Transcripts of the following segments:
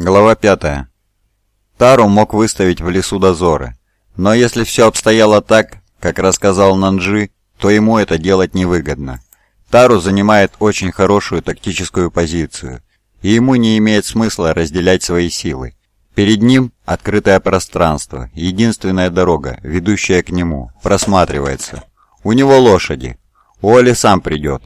Глава 5. Тару мог выставить в лесу дозоры, но если все обстояло так, как рассказал Нанджи, то ему это делать невыгодно. Тару занимает очень хорошую тактическую позицию, и ему не имеет смысла разделять свои силы. Перед ним открытое пространство, единственная дорога, ведущая к нему, просматривается. У него лошади. Оли сам придет.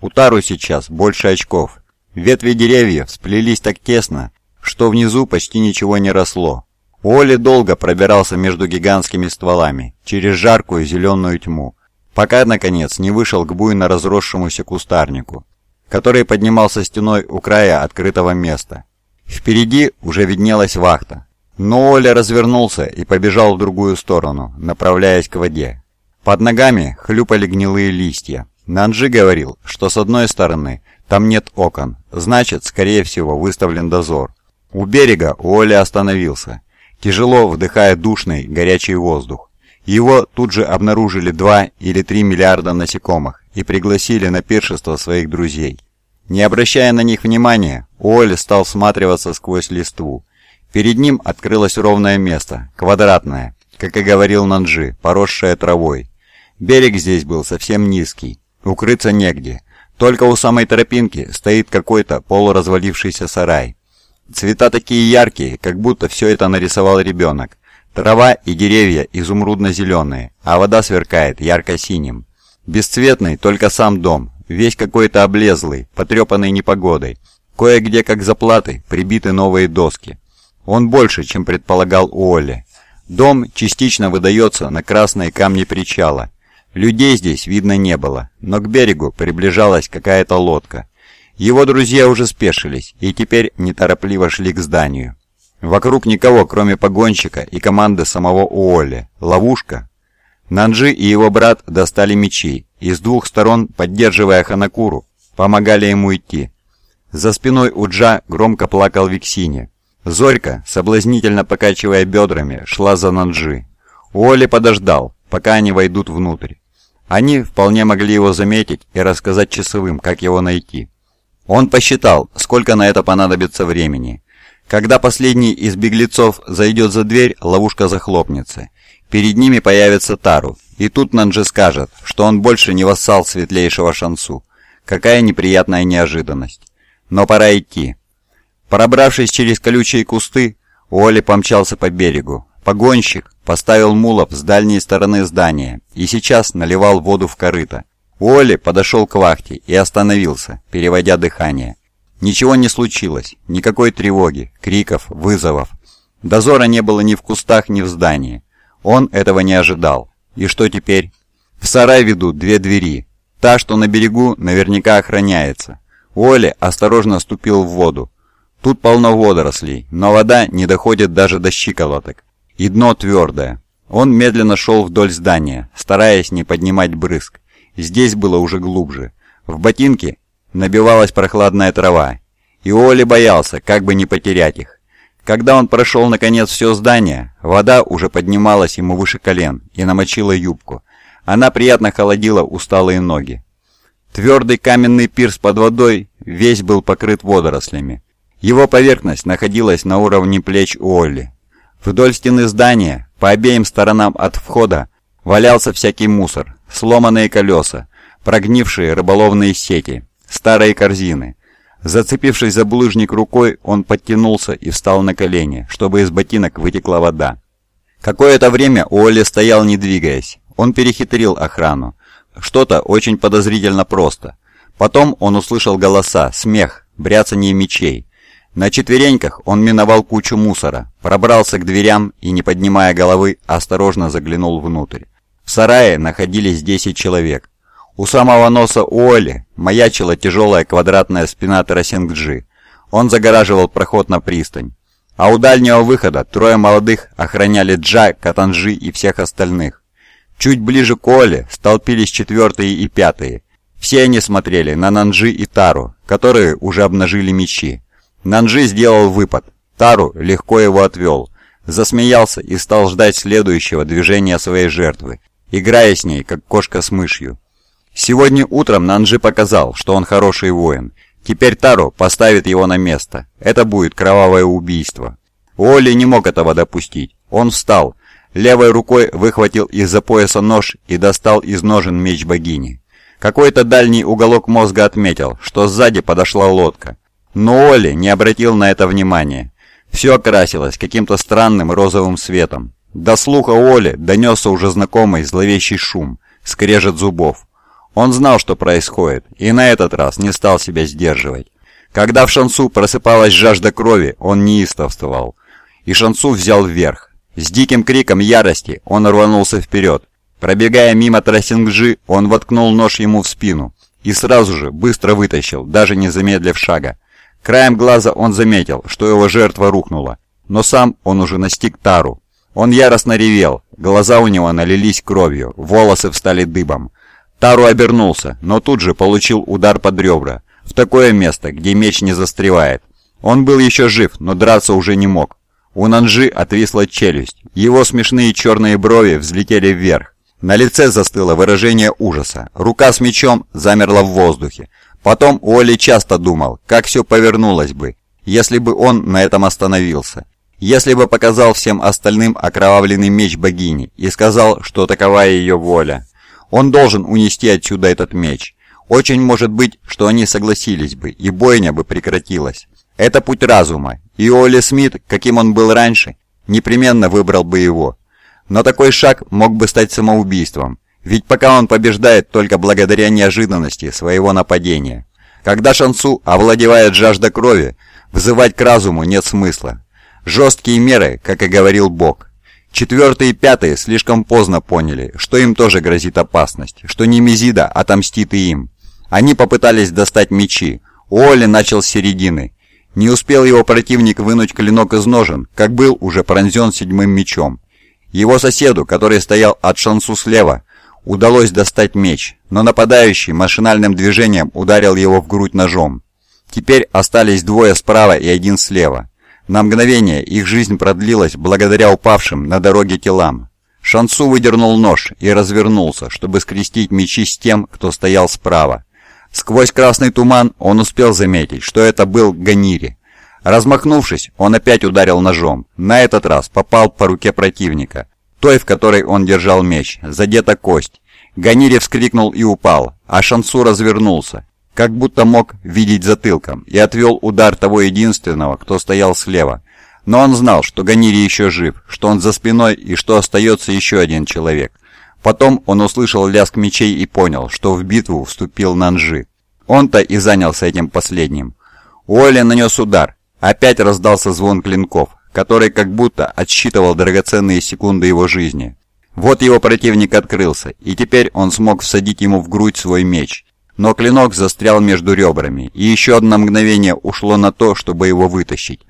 У Тару сейчас больше очков. Ветви деревьев сплелись так тесно, что внизу почти ничего не росло. Уолли долго пробирался между гигантскими стволами, через жаркую зеленую тьму, пока, наконец, не вышел к буйно разросшемуся кустарнику, который поднимался стеной у края открытого места. Впереди уже виднелась вахта, но Уолли развернулся и побежал в другую сторону, направляясь к воде. Под ногами хлюпали гнилые листья. Нанджи говорил, что с одной стороны там нет окон, значит, скорее всего, выставлен дозор. У берега Уолли остановился, тяжело вдыхая душный, горячий воздух. Его тут же обнаружили 2 или 3 миллиарда насекомых и пригласили на пиршество своих друзей. Не обращая на них внимания, Уолли стал всматриваться сквозь листву. Перед ним открылось ровное место, квадратное, как и говорил Нанджи, поросшее травой. Берег здесь был совсем низкий, укрыться негде. Только у самой тропинки стоит какой-то полуразвалившийся сарай. Цвета такие яркие, как будто все это нарисовал ребенок. Трава и деревья изумрудно-зеленые, а вода сверкает ярко-синим. Бесцветный только сам дом, весь какой-то облезлый, потрепанный непогодой. Кое-где, как заплаты, прибиты новые доски. Он больше, чем предполагал Уолли. Дом частично выдается на красные камни причала. Людей здесь видно не было, но к берегу приближалась какая-то лодка. Его друзья уже спешились и теперь неторопливо шли к зданию. Вокруг никого, кроме погонщика и команды самого Уолли. Ловушка. Нанджи и его брат достали мечи и с двух сторон, поддерживая Ханакуру, помогали ему идти. За спиной Уджа громко плакал Виксине. Зорька, соблазнительно покачивая бедрами, шла за Нанджи. Уолли подождал, пока они войдут внутрь. Они вполне могли его заметить и рассказать часовым, как его найти. Он посчитал, сколько на это понадобится времени. Когда последний из беглецов зайдет за дверь, ловушка захлопнется. Перед ними появится Тару, и тут Нанджи скажет, что он больше не вассал светлейшего Шансу. Какая неприятная неожиданность. Но пора идти. Пробравшись через колючие кусты, Уолли помчался по берегу. Погонщик поставил мулов с дальней стороны здания и сейчас наливал воду в корыто. Уолли подошел к вахте и остановился, переводя дыхание. Ничего не случилось, никакой тревоги, криков, вызовов. Дозора не было ни в кустах, ни в здании. Он этого не ожидал. И что теперь? В сарай ведут две двери. Та, что на берегу, наверняка охраняется. Уолли осторожно ступил в воду. Тут полно водорослей, но вода не доходит даже до щиколоток. И дно твердое. Он медленно шел вдоль здания, стараясь не поднимать брызг. Здесь было уже глубже. В ботинке набивалась прохладная трава, и Оли боялся, как бы не потерять их. Когда он прошел наконец все здание, вода уже поднималась ему выше колен и намочила юбку. Она приятно холодила усталые ноги. Твердый каменный пирс под водой весь был покрыт водорослями. Его поверхность находилась на уровне плеч Уолли. Вдоль стены здания, по обеим сторонам от входа, валялся всякий мусор, сломанные колеса, прогнившие рыболовные сети, старые корзины. Зацепившись за булыжник рукой, он подтянулся и встал на колени, чтобы из ботинок вытекла вода. Какое-то время Уолли стоял не двигаясь. Он перехитрил охрану. Что-то очень подозрительно просто. Потом он услышал голоса, смех, бряцание мечей. На четвереньках он миновал кучу мусора, пробрался к дверям и, не поднимая головы, осторожно заглянул внутрь. В сарае находились 10 человек. У самого носа Уолли маячила тяжелая квадратная спина Тарасингджи. Он загораживал проход на пристань. А у дальнего выхода трое молодых охраняли Джа, Катанжи и всех остальных. Чуть ближе к Уолли столпились четвертые и пятые. Все они смотрели на Нанджи и Тару, которые уже обнажили мечи. Нанджи сделал выпад. Тару легко его отвел. Засмеялся и стал ждать следующего движения своей жертвы играя с ней, как кошка с мышью. Сегодня утром Нанджи показал, что он хороший воин. Теперь Таро поставит его на место. Это будет кровавое убийство. Уолли не мог этого допустить. Он встал, левой рукой выхватил из-за пояса нож и достал из ножен меч богини. Какой-то дальний уголок мозга отметил, что сзади подошла лодка. Но Оли не обратил на это внимания. Все окрасилось каким-то странным розовым светом. До слуха Оли донесся уже знакомый зловещий шум, скрежет зубов. Он знал, что происходит, и на этот раз не стал себя сдерживать. Когда в Шансу просыпалась жажда крови, он неистовствовал. И Шансу взял вверх. С диким криком ярости он рванулся вперед. Пробегая мимо Трасингжи, он воткнул нож ему в спину и сразу же быстро вытащил, даже не замедлив шага. Краем глаза он заметил, что его жертва рухнула, но сам он уже настиг Тару. Он яростно ревел, глаза у него налились кровью, волосы встали дыбом. Тару обернулся, но тут же получил удар под ребра, в такое место, где меч не застревает. Он был еще жив, но драться уже не мог. У Нанжи отвисла челюсть, его смешные черные брови взлетели вверх. На лице застыло выражение ужаса, рука с мечом замерла в воздухе. Потом Уолли часто думал, как все повернулось бы, если бы он на этом остановился. Если бы показал всем остальным окровавленный меч богини и сказал, что такова ее воля. Он должен унести отсюда этот меч. Очень может быть, что они согласились бы, и бойня бы прекратилась. Это путь разума, и Оли Смит, каким он был раньше, непременно выбрал бы его. Но такой шаг мог бы стать самоубийством, ведь пока он побеждает только благодаря неожиданности своего нападения. Когда Шансу овладевает жажда крови, вызывать к разуму нет смысла. Жесткие меры, как и говорил Бог. Четвертые и пятые слишком поздно поняли, что им тоже грозит опасность, что не Мизида отомстит и им. Они попытались достать мечи. Уолли начал с середины. Не успел его противник вынуть клинок из ножен, как был уже пронзен седьмым мечом. Его соседу, который стоял от шансу слева, удалось достать меч, но нападающий машинальным движением ударил его в грудь ножом. Теперь остались двое справа и один слева. На мгновение их жизнь продлилась благодаря упавшим на дороге телам. Шансу выдернул нож и развернулся, чтобы скрестить мечи с тем, кто стоял справа. Сквозь красный туман он успел заметить, что это был Ганири. Размахнувшись, он опять ударил ножом. На этот раз попал по руке противника, той, в которой он держал меч, задета кость. Ганири вскрикнул и упал, а Шансу развернулся как будто мог видеть затылком, и отвел удар того единственного, кто стоял слева. Но он знал, что Ганири еще жив, что он за спиной и что остается еще один человек. Потом он услышал лязг мечей и понял, что в битву вступил Нанжи. Он-то и занялся этим последним. Уолли нанес удар. Опять раздался звон клинков, который как будто отсчитывал драгоценные секунды его жизни. Вот его противник открылся, и теперь он смог всадить ему в грудь свой меч но клинок застрял между ребрами, и еще одно мгновение ушло на то, чтобы его вытащить.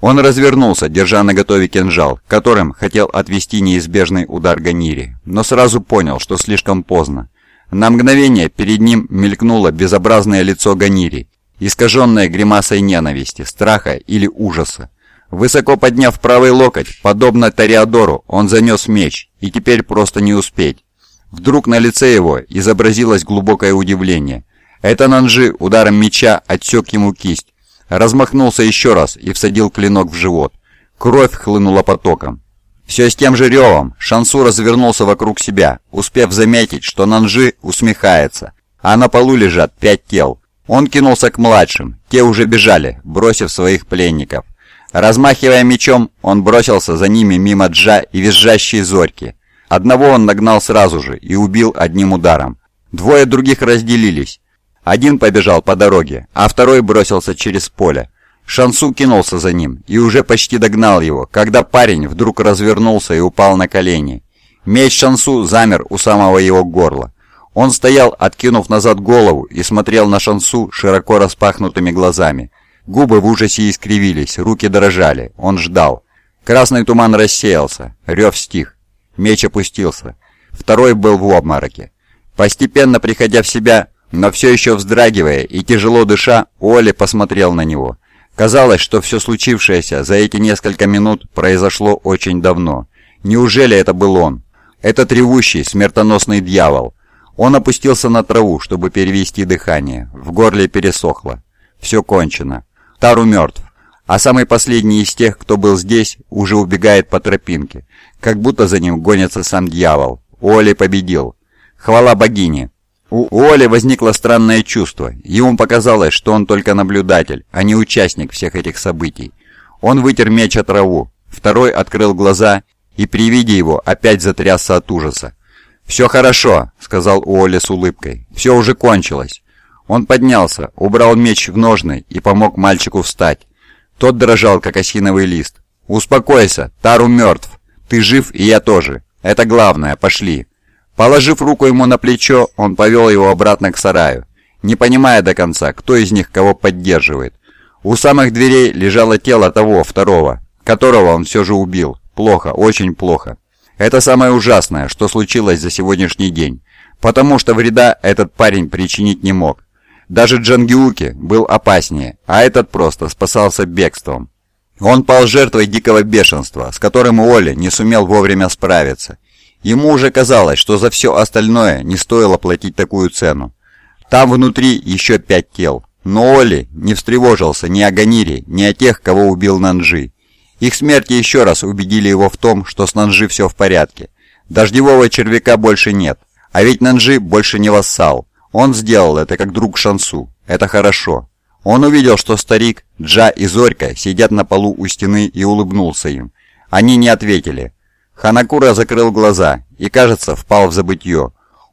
Он развернулся, держа на готове кинжал, которым хотел отвести неизбежный удар Ганири, но сразу понял, что слишком поздно. На мгновение перед ним мелькнуло безобразное лицо Ганири, искаженное гримасой ненависти, страха или ужаса. Высоко подняв правый локоть, подобно Тореадору, он занес меч, и теперь просто не успеть. Вдруг на лице его изобразилось глубокое удивление. Это Нанжи ударом меча отсек ему кисть, размахнулся еще раз и всадил клинок в живот. Кровь хлынула потоком. Все с тем же ревом Шансу развернулся вокруг себя, успев заметить, что Нанжи усмехается, а на полу лежат пять тел. Он кинулся к младшим, те уже бежали, бросив своих пленников. Размахивая мечом, он бросился за ними мимо Джа и визжащей зорьки. Одного он нагнал сразу же и убил одним ударом. Двое других разделились. Один побежал по дороге, а второй бросился через поле. Шансу кинулся за ним и уже почти догнал его, когда парень вдруг развернулся и упал на колени. Меч Шансу замер у самого его горла. Он стоял, откинув назад голову, и смотрел на Шансу широко распахнутыми глазами. Губы в ужасе искривились, руки дрожали. Он ждал. Красный туман рассеялся, рев стих. Меч опустился. Второй был в обмороке. Постепенно приходя в себя, но все еще вздрагивая и тяжело дыша, Оли посмотрел на него. Казалось, что все случившееся за эти несколько минут произошло очень давно. Неужели это был он? Этот ревущий, смертоносный дьявол. Он опустился на траву, чтобы перевести дыхание. В горле пересохло. Все кончено. Тару мертв. А самый последний из тех, кто был здесь, уже убегает по тропинке. Как будто за ним гонится сам дьявол. Оли победил. Хвала богине. У Оли возникло странное чувство. Ему показалось, что он только наблюдатель, а не участник всех этих событий. Он вытер меч от траву. Второй открыл глаза и при виде его опять затрясся от ужаса. «Все хорошо», — сказал Уолли с улыбкой. «Все уже кончилось». Он поднялся, убрал меч в ножны и помог мальчику встать. Тот дрожал, как осиновый лист. «Успокойся, Тару мертв. Ты жив, и я тоже. Это главное, пошли». Положив руку ему на плечо, он повел его обратно к сараю, не понимая до конца, кто из них кого поддерживает. У самых дверей лежало тело того, второго, которого он все же убил. Плохо, очень плохо. Это самое ужасное, что случилось за сегодняшний день, потому что вреда этот парень причинить не мог. Даже Джангиуки был опаснее, а этот просто спасался бегством. Он пал жертвой дикого бешенства, с которым Оля не сумел вовремя справиться. Ему уже казалось, что за все остальное не стоило платить такую цену. Там внутри еще пять тел. Но Оли не встревожился ни о Ганире, ни о тех, кого убил Нанджи. Их смерти еще раз убедили его в том, что с Нанджи все в порядке. Дождевого червяка больше нет. А ведь Нанджи больше не вассал. Он сделал это как друг Шансу. Это хорошо. Он увидел, что старик, Джа и Зорька сидят на полу у стены и улыбнулся им. Они не ответили. Ханакура закрыл глаза и, кажется, впал в забытье.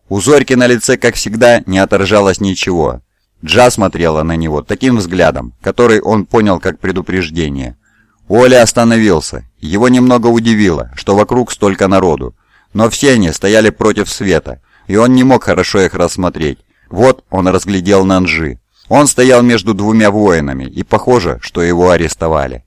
У Зорьки на лице, как всегда, не отражалось ничего. Джа смотрела на него таким взглядом, который он понял как предупреждение. Оля остановился. Его немного удивило, что вокруг столько народу. Но все они стояли против света, и он не мог хорошо их рассмотреть. Вот он разглядел Нанжи. Он стоял между двумя воинами, и похоже, что его арестовали.